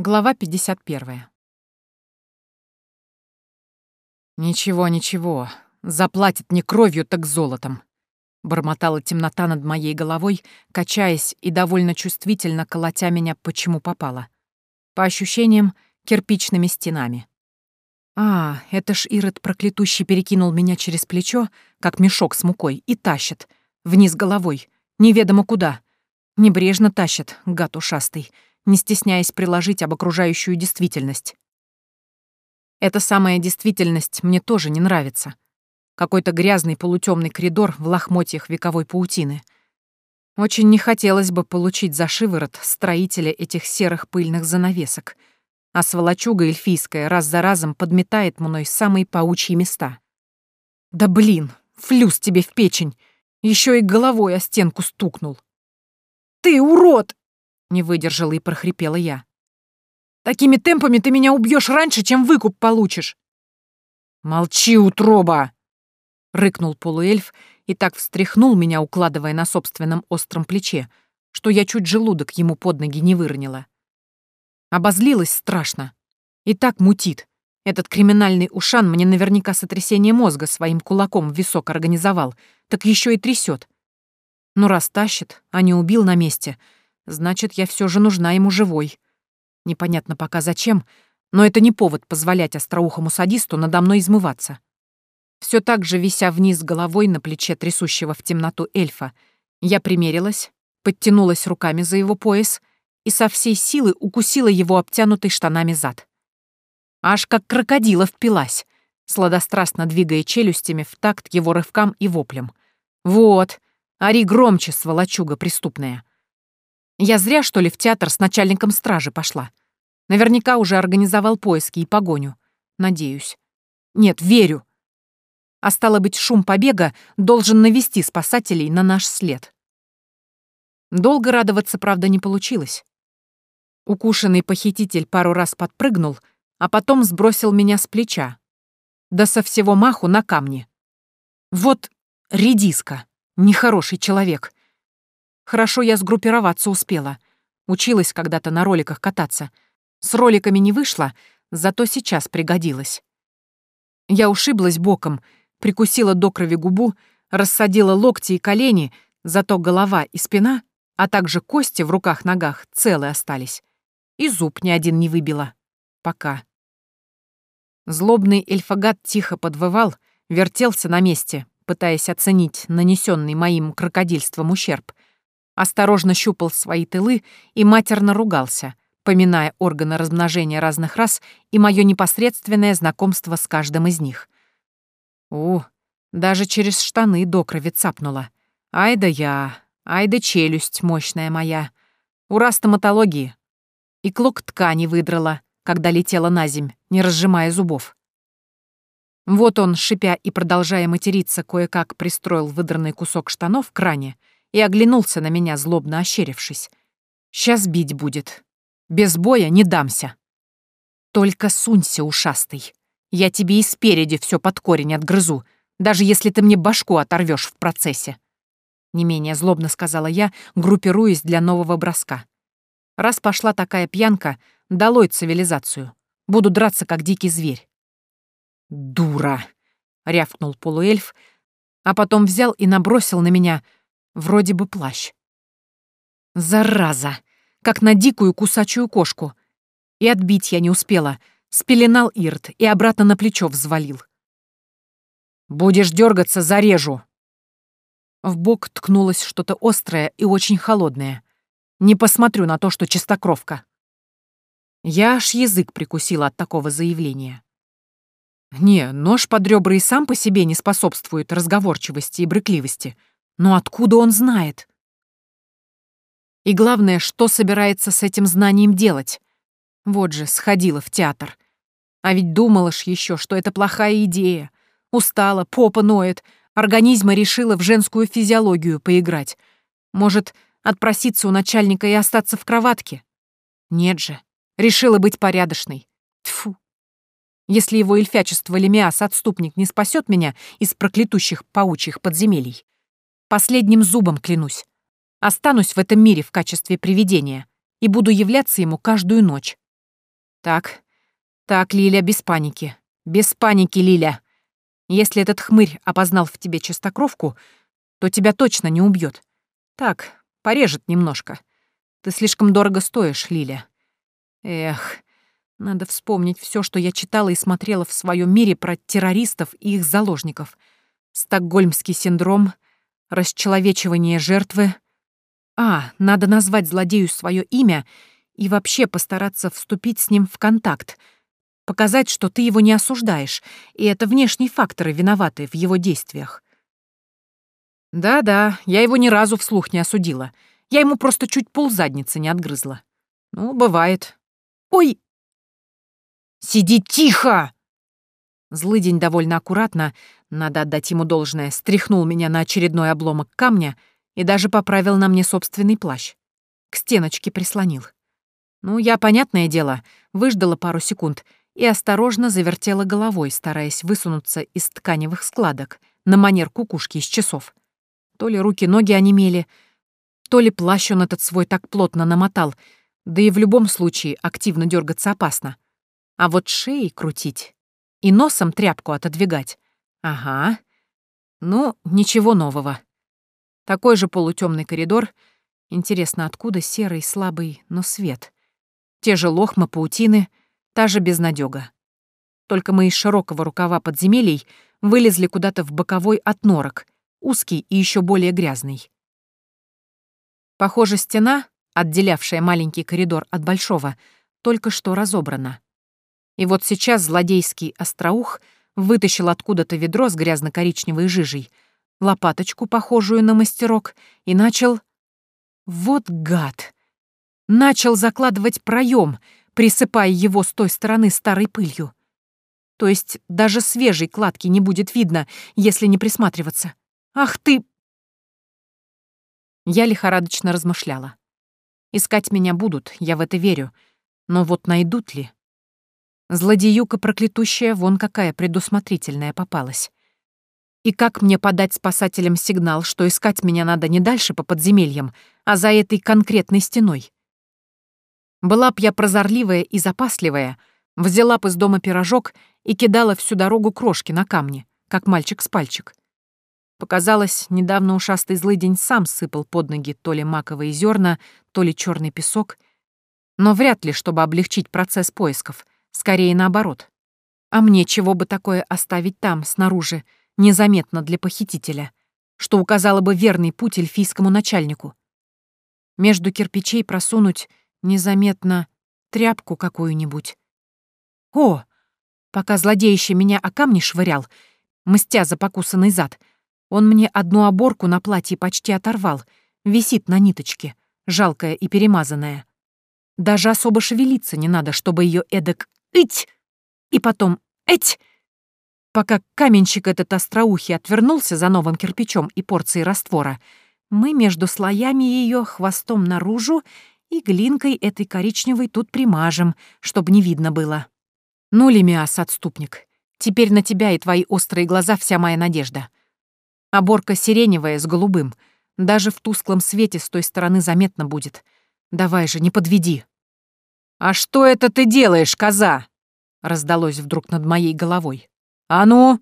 Глава 51. «Ничего, ничего. Заплатит не кровью, так золотом», — бормотала темнота над моей головой, качаясь и довольно чувствительно колотя меня, почему попало. По ощущениям, кирпичными стенами. А, это ж Ирод проклятущий перекинул меня через плечо, как мешок с мукой, и тащит. Вниз головой. Неведомо куда. Небрежно тащит, гад ушастый не стесняясь приложить об окружающую действительность. Эта самая действительность мне тоже не нравится. Какой-то грязный полутемный коридор в лохмотьях вековой паутины. Очень не хотелось бы получить за шиворот строителя этих серых пыльных занавесок, а сволочуга эльфийская раз за разом подметает мной самые паучьи места. Да блин, флюс тебе в печень! Еще и головой о стенку стукнул. «Ты урод!» Не выдержала и прохрипела я. «Такими темпами ты меня убьешь раньше, чем выкуп получишь!» «Молчи, утроба!» — рыкнул полуэльф и так встряхнул меня, укладывая на собственном остром плече, что я чуть желудок ему под ноги не выронила. Обозлилась страшно. И так мутит. Этот криминальный ушан мне наверняка сотрясение мозга своим кулаком в висок организовал, так еще и трясет. Ну, раз тащит, а не убил на месте — Значит, я все же нужна ему живой. Непонятно пока зачем, но это не повод позволять остроухому садисту надо мной измываться. Все так же, вися вниз головой на плече трясущего в темноту эльфа, я примерилась, подтянулась руками за его пояс и со всей силы укусила его обтянутый штанами зад. Аж как крокодила впилась, сладострастно двигая челюстями в такт его рывкам и воплям. «Вот, ори громче, сволочуга преступная!» Я зря, что ли, в театр с начальником стражи пошла. Наверняка уже организовал поиски и погоню. Надеюсь. Нет, верю. А стало быть, шум побега должен навести спасателей на наш след. Долго радоваться, правда, не получилось. Укушенный похититель пару раз подпрыгнул, а потом сбросил меня с плеча. Да со всего маху на камни. Вот редиска, нехороший человек. Хорошо я сгруппироваться успела. Училась когда-то на роликах кататься. С роликами не вышло, зато сейчас пригодилась. Я ушиблась боком, прикусила до крови губу, рассадила локти и колени, зато голова и спина, а также кости в руках-ногах целые остались. И зуб ни один не выбила. Пока. Злобный эльфагат тихо подвывал, вертелся на месте, пытаясь оценить нанесенный моим крокодильством ущерб — осторожно щупал свои тылы и матерно ругался, поминая органы размножения разных рас и мое непосредственное знакомство с каждым из них. У, даже через штаны до крови цапнула. Ай да я, ай да челюсть мощная моя. Ура стоматологии. И клок ткани выдрала, когда летела на земь, не разжимая зубов. Вот он, шипя и продолжая материться, кое-как пристроил выдранный кусок штанов к кране — и оглянулся на меня, злобно ощерившись. «Сейчас бить будет. Без боя не дамся. Только сунься, ушастый. Я тебе и спереди все под корень отгрызу, даже если ты мне башку оторвешь в процессе». Не менее злобно сказала я, группируясь для нового броска. Раз пошла такая пьянка, долой цивилизацию. Буду драться, как дикий зверь. «Дура!» — рявкнул полуэльф, а потом взял и набросил на меня — Вроде бы плащ. Зараза! Как на дикую кусачую кошку. И отбить я не успела. Спеленал Ирт и обратно на плечо взвалил. «Будешь дергаться, зарежу!» В бок ткнулось что-то острое и очень холодное. Не посмотрю на то, что чистокровка. Я аж язык прикусила от такого заявления. Не, нож под ребра и сам по себе не способствует разговорчивости и брыкливости — но откуда он знает? И главное, что собирается с этим знанием делать? Вот же, сходила в театр. А ведь думала ж еще, что это плохая идея. Устала, попа ноет, организма решила в женскую физиологию поиграть. Может, отпроситься у начальника и остаться в кроватке? Нет же, решила быть порядочной. Тфу. Если его эльфячество Лемиас отступник не спасет меня из проклятущих паучьих подземелий, Последним зубом клянусь. Останусь в этом мире в качестве привидения и буду являться ему каждую ночь. Так, так, Лиля, без паники. Без паники, Лиля. Если этот хмырь опознал в тебе чистокровку, то тебя точно не убьет. Так, порежет немножко. Ты слишком дорого стоишь, Лиля. Эх, надо вспомнить все, что я читала и смотрела в своем мире про террористов и их заложников. Стокгольмский синдром, расчеловечивание жертвы. А, надо назвать злодею свое имя и вообще постараться вступить с ним в контакт, показать, что ты его не осуждаешь, и это внешние факторы виноваты в его действиях. Да-да, я его ни разу вслух не осудила. Я ему просто чуть ползадницы не отгрызла. Ну, бывает. Ой, «Сиди тихо!» Злыдень довольно аккуратно, надо отдать ему должное, стряхнул меня на очередной обломок камня и даже поправил на мне собственный плащ. К стеночке прислонил. Ну, я, понятное дело, выждала пару секунд и осторожно завертела головой, стараясь высунуться из тканевых складок на манер кукушки из часов. То ли руки-ноги онемели, то ли плащ он этот свой так плотно намотал, да и в любом случае активно дергаться опасно. А вот шеей крутить и носом тряпку отодвигать. Ага. Ну, ничего нового. Такой же полутемный коридор. Интересно, откуда серый, слабый, но свет? Те же лохмы, паутины, та же безнадёга. Только мы из широкого рукава подземелий вылезли куда-то в боковой отнорок, узкий и еще более грязный. Похоже, стена, отделявшая маленький коридор от большого, только что разобрана. И вот сейчас злодейский остроух вытащил откуда-то ведро с грязно-коричневой жижей, лопаточку, похожую на мастерок, и начал... Вот гад! Начал закладывать проем, присыпая его с той стороны старой пылью. То есть даже свежей кладки не будет видно, если не присматриваться. Ах ты! Я лихорадочно размышляла. Искать меня будут, я в это верю. Но вот найдут ли? Злодеюка проклятущая вон какая предусмотрительная попалась. И как мне подать спасателям сигнал, что искать меня надо не дальше по подземельям, а за этой конкретной стеной? Была б я прозорливая и запасливая, взяла б из дома пирожок и кидала всю дорогу крошки на камни, как мальчик с пальчик. Показалось, недавно ушастый злыдень сам сыпал под ноги то ли маковые зерна, то ли черный песок, но вряд ли, чтобы облегчить процесс поисков — Скорее наоборот. А мне чего бы такое оставить там, снаружи, незаметно для похитителя, что указало бы верный путь эльфийскому начальнику? Между кирпичей просунуть незаметно тряпку какую-нибудь. О! Пока злодеище меня о камни швырял, мстя за покусанный зад, он мне одну оборку на платье почти оторвал, висит на ниточке, жалкая и перемазанная. Даже особо шевелиться не надо, чтобы ее эдак Ить! И потом эть! Пока каменщик этот остроухий отвернулся за новым кирпичом и порцией раствора, мы между слоями ее хвостом наружу и глинкой этой коричневой тут примажем, чтобы не видно было. Ну, Лемиас, отступник, теперь на тебя и твои острые глаза вся моя надежда. Оборка сиреневая с голубым. Даже в тусклом свете с той стороны заметно будет. Давай же, не подведи. «А что это ты делаешь, коза?» — раздалось вдруг над моей головой. «А ну,